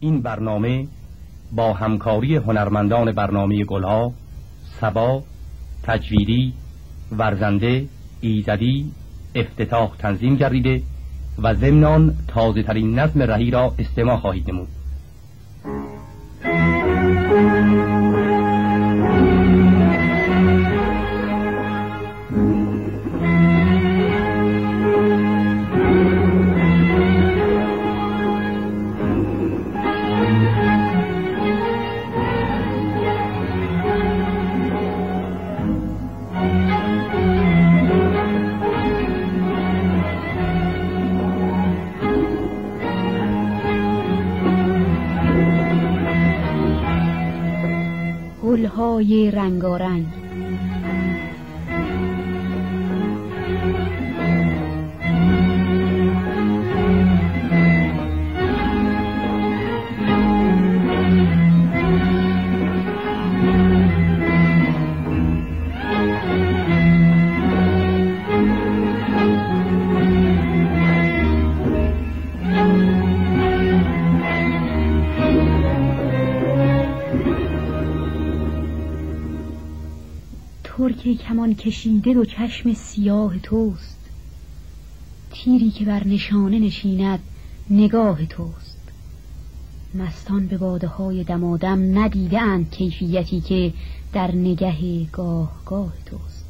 این برنامه با همکاری هنرمندان برنامه گلها سبا تجویدی ورزنده ایزدی افتتاح تنظیم گردیده و ضمنان تازه ترین نظم رهی را استماع خواهید نمود. کمان کشیده دو چشم سیاه توست. تیری که بر نشانه نشیند نگاه توست. مستان به باده های دمادم ندیده کیفیتی که در نگه گاه گاه توست.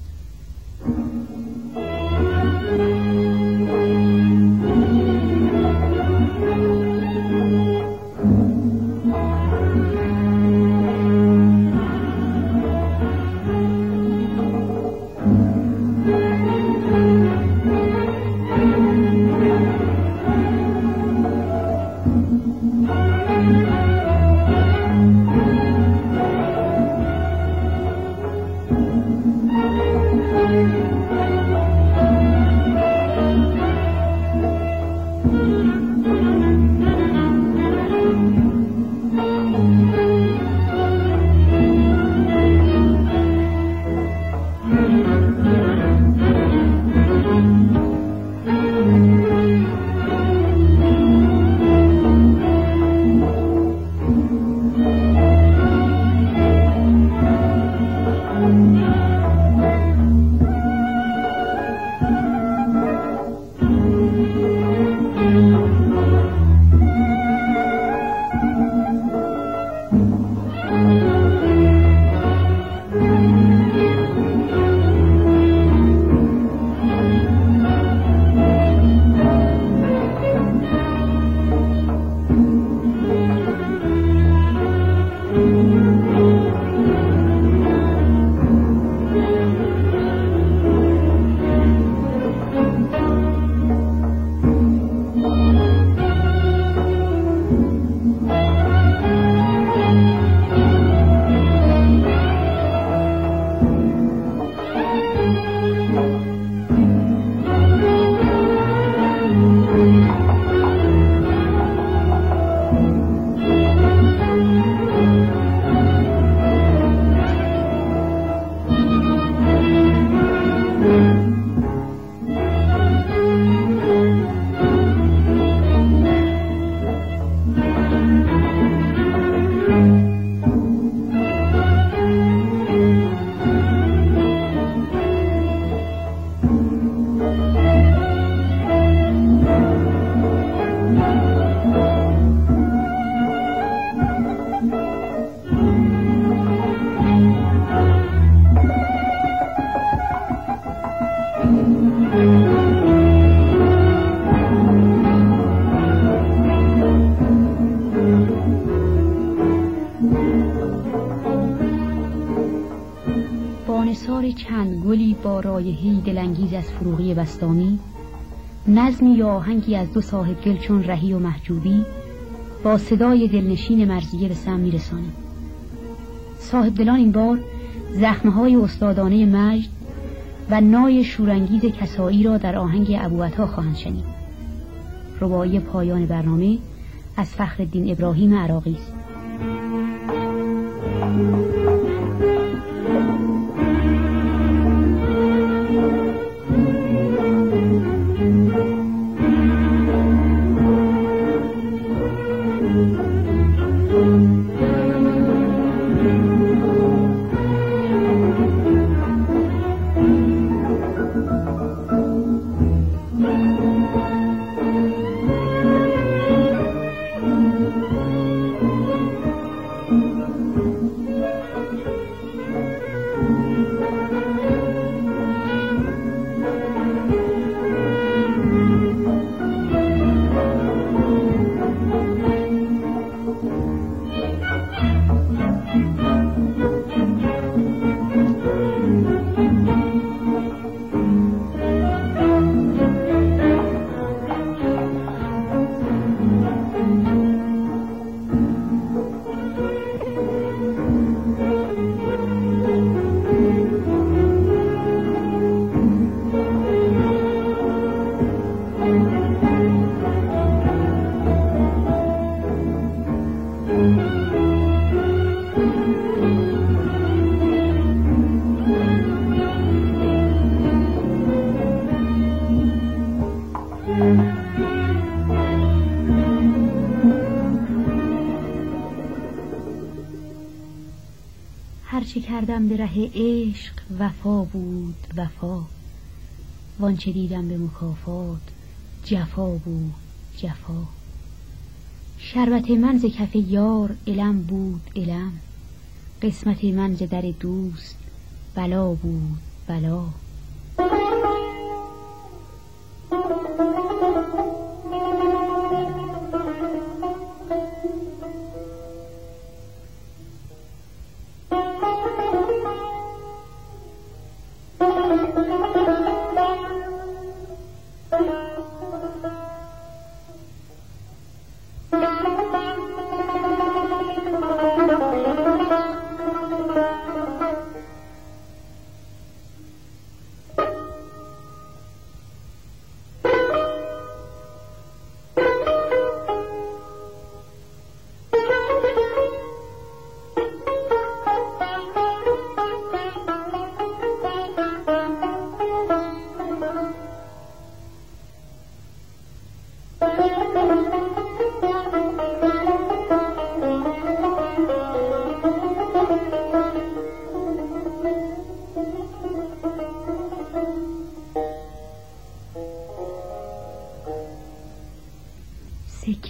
بانسار چند گلی با رایحه‌ای دلانگیز از فروغی بستانی نظمی یا آهنگی از دو صاحب گل چون رهی و محجوبی با صدای دلنشین مرزیه به سم میرسانیم صاحب دلان این بار زخمهای استادانه مجد و نای شورانگیز کسایی را در آهنگ ابوعطا خواهند شنید. ربایی پایان برنامه از فخر الدین ابراهیم عراقی است. کردم به ره عشق وفا بود وفا. وانچه دیدم به مکافات جفا بود جفا. شربت من ز کف یار علم بود علم. قسمت من ز در دوست بلا بود بلا.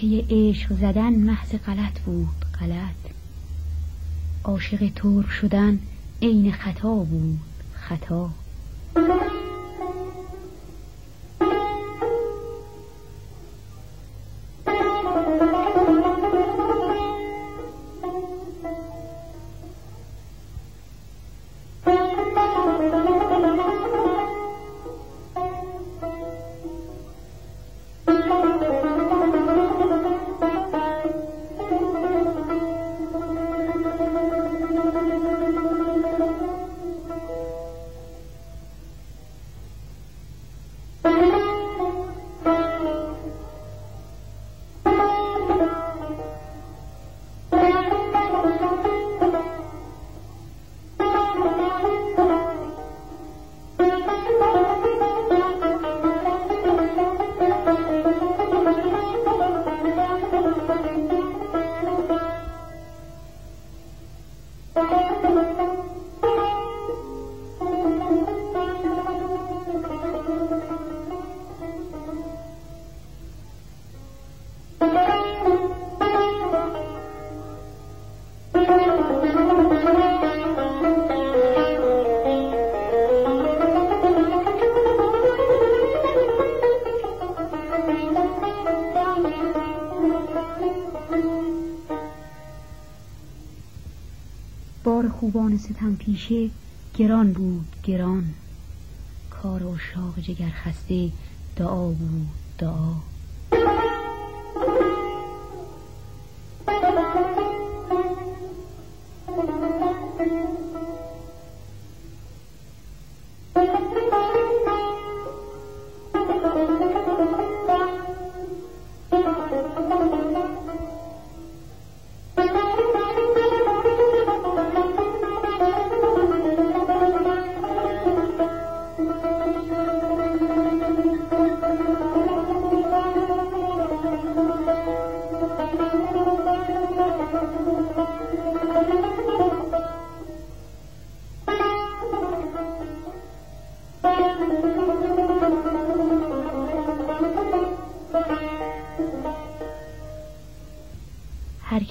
سکه عشق زدن محض غلط بود غلط. عاشق ترک شدن عین خطا بود خطا. ستم پیشه گران بود گران. کار و شاق جگر خسته دعا بود دعا.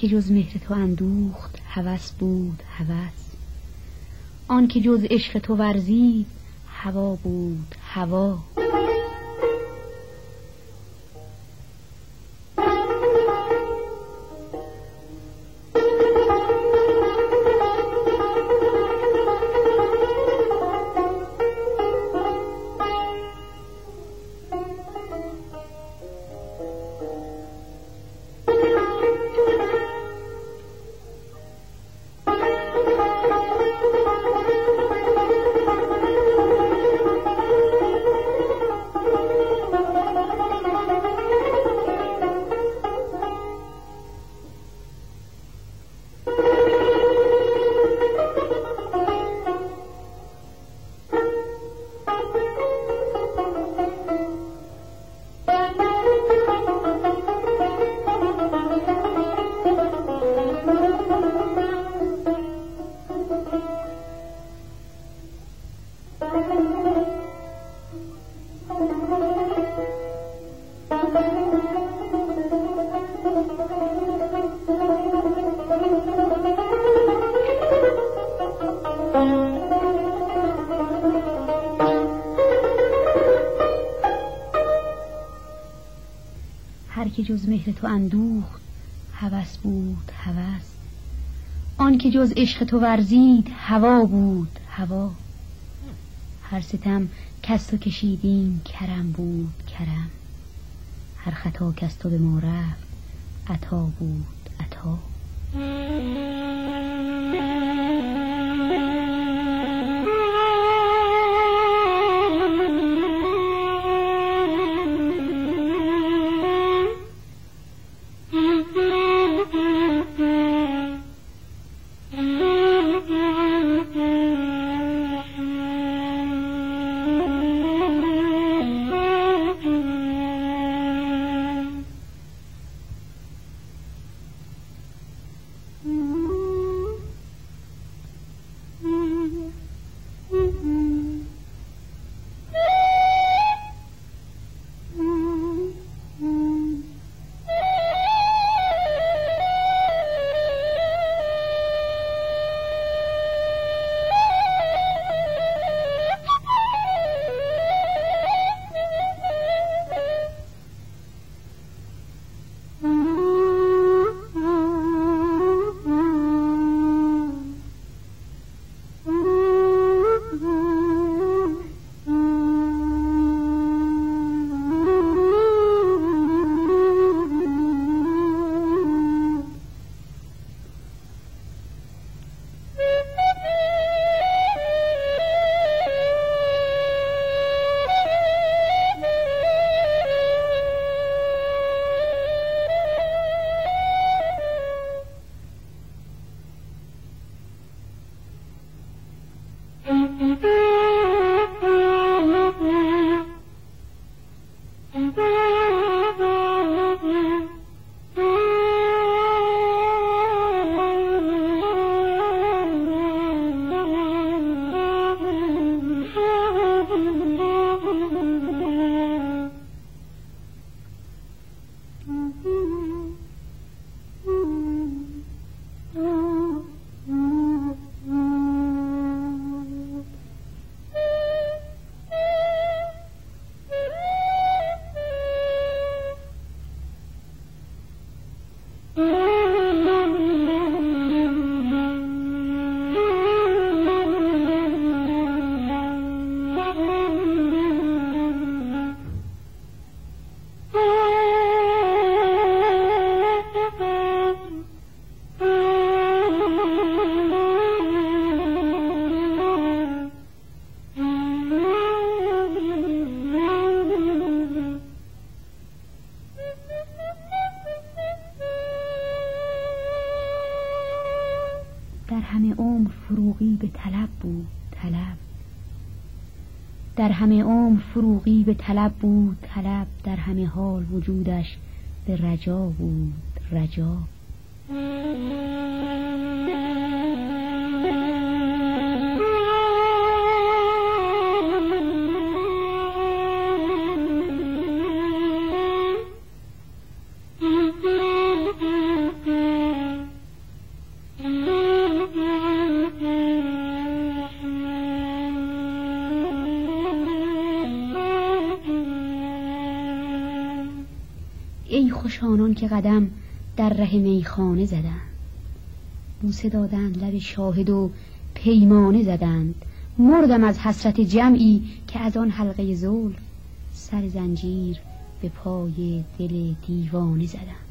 که جز مهر تو اندوخت هوس بود هوس. آن که جز عشق تو ورزید هوا بود هوا. جز مهر تو اندوخت هوس بود هوس. آن که جز عشق تو ورزید هوا بود هوا. هر ستم کس تو کشیدیم کرم بود کرم. هر خطا کس تو به ما رفت عطا بود عطا. همه عمر فروغی به طلب بود طلب در همه حال وجودش به رجا بود رجا. که قدم در ره میخانه زدند. بوسه دادند لب شاهد و پیمانه زدند. مردم از حسرت جمعی که از آن حلقه زول سر زنجیر به پای دل دیوانه زدند.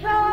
show.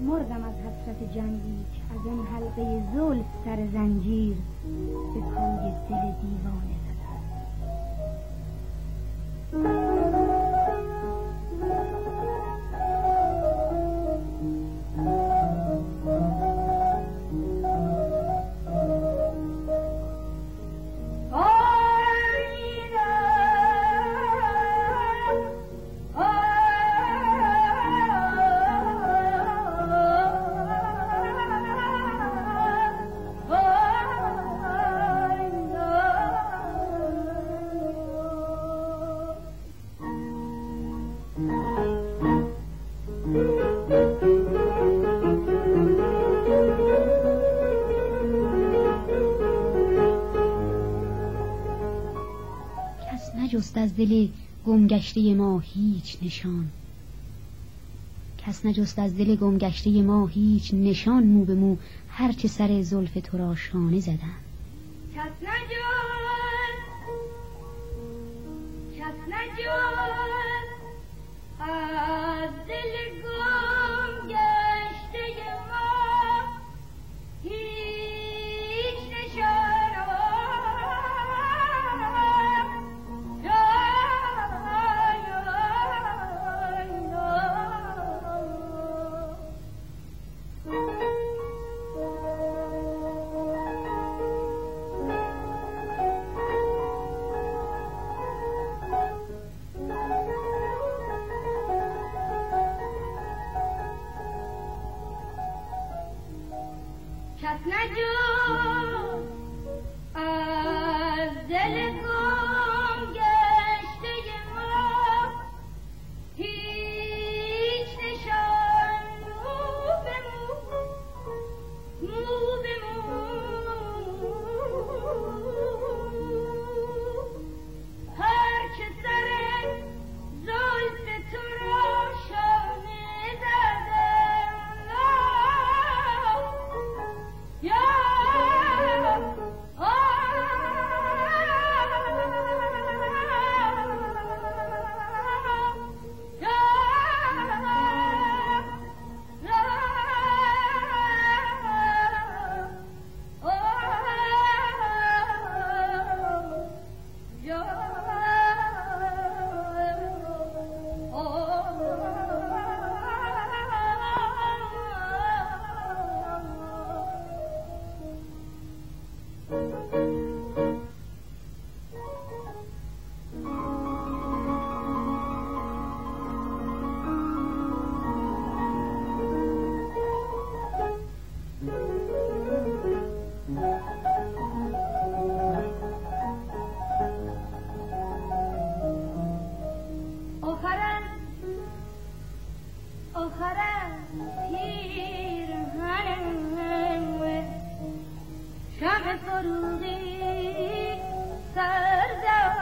مردم از حسرت جنگی از این حلقه زول سر زنجیر به کوی دل دیوانه زدم از دل گمگشته ما هیچ نشان. کس نجست از دل گمگشته ما هیچ نشان مو به مو هرچه سر زلف تو را شانه زدن. کس نجست کس نجست از دل گم فروغی سردم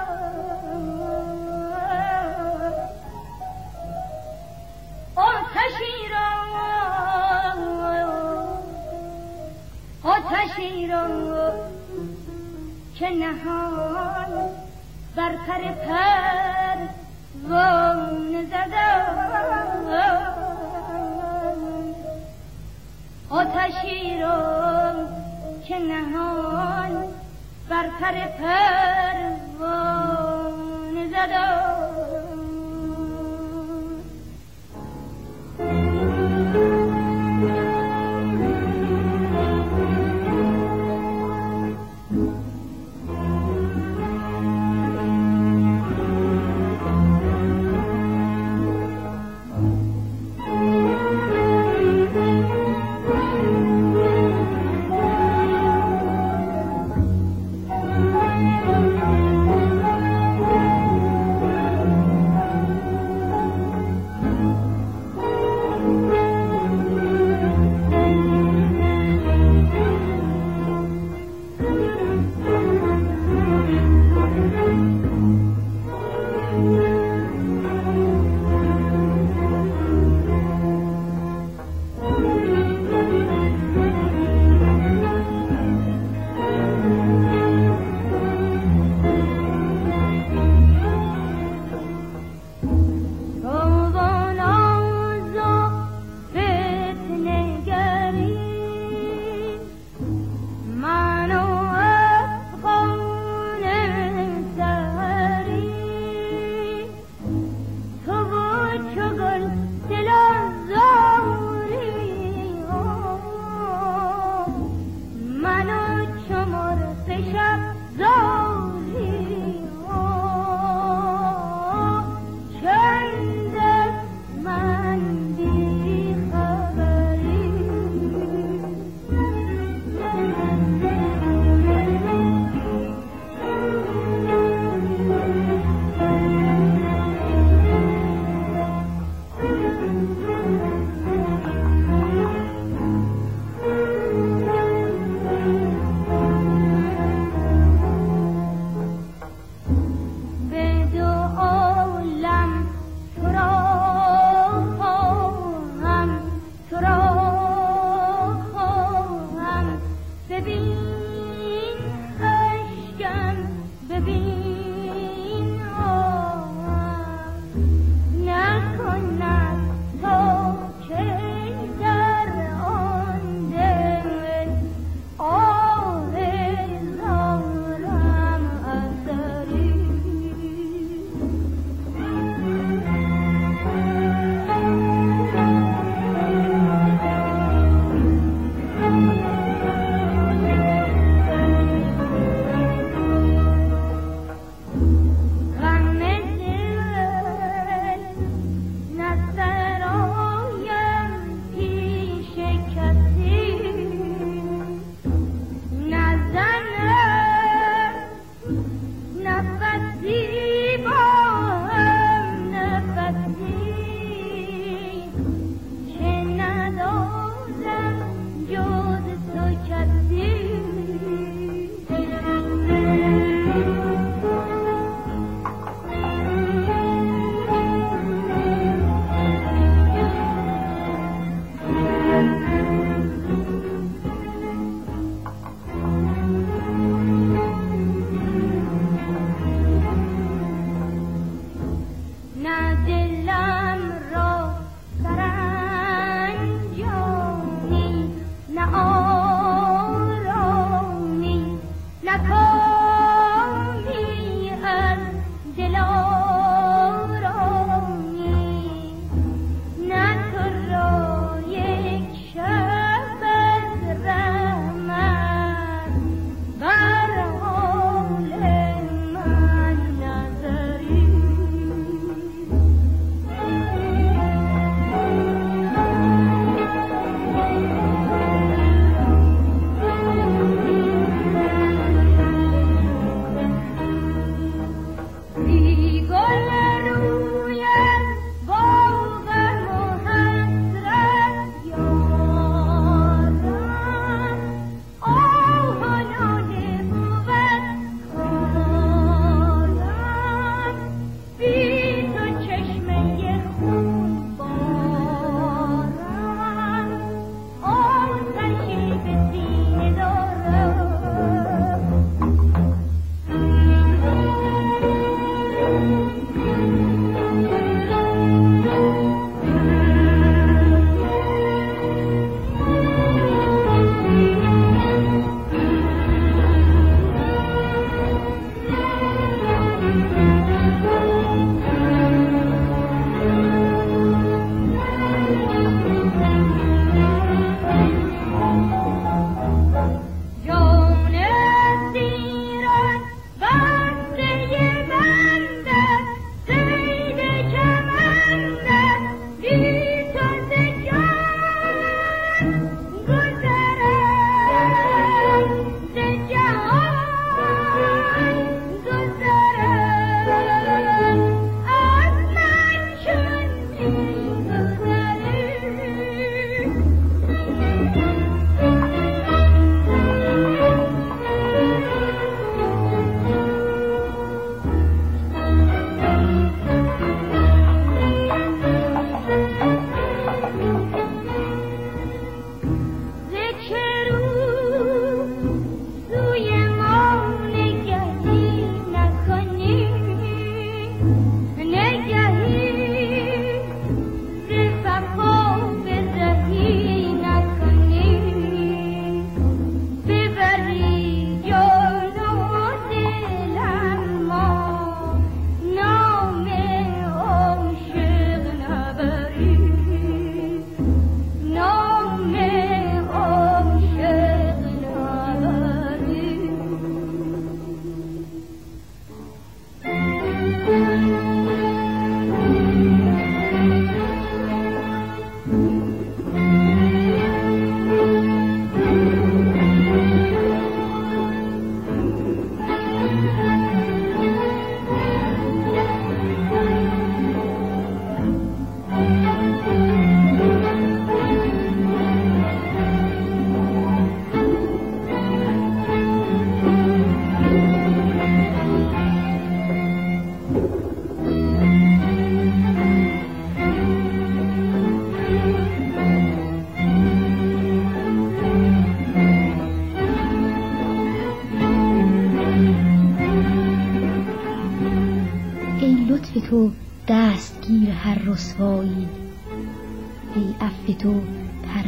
آتشی را آتشی را که نهان بر پر پر وان زدم. آتشی را که نهان بر پر پروانه زدم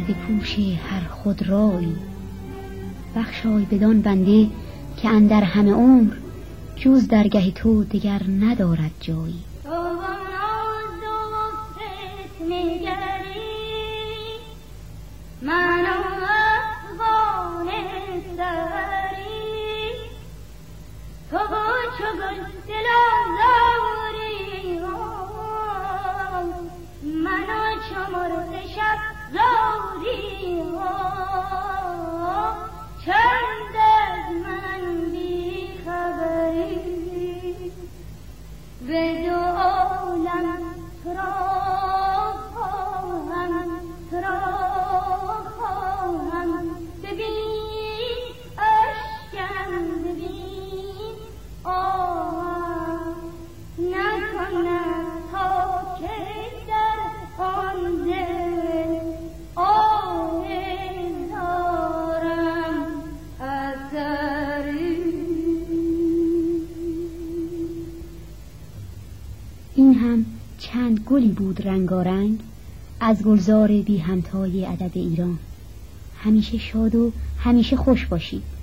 پرده پوش هر خودرایی بخشای بدان بنده که اندر همه عمر جز درگه تو دگر ندارد جایی. من چو زاری چند رنگارنگ از گلزار بی همتای عدد ایران. همیشه شاد و همیشه خوش باشید.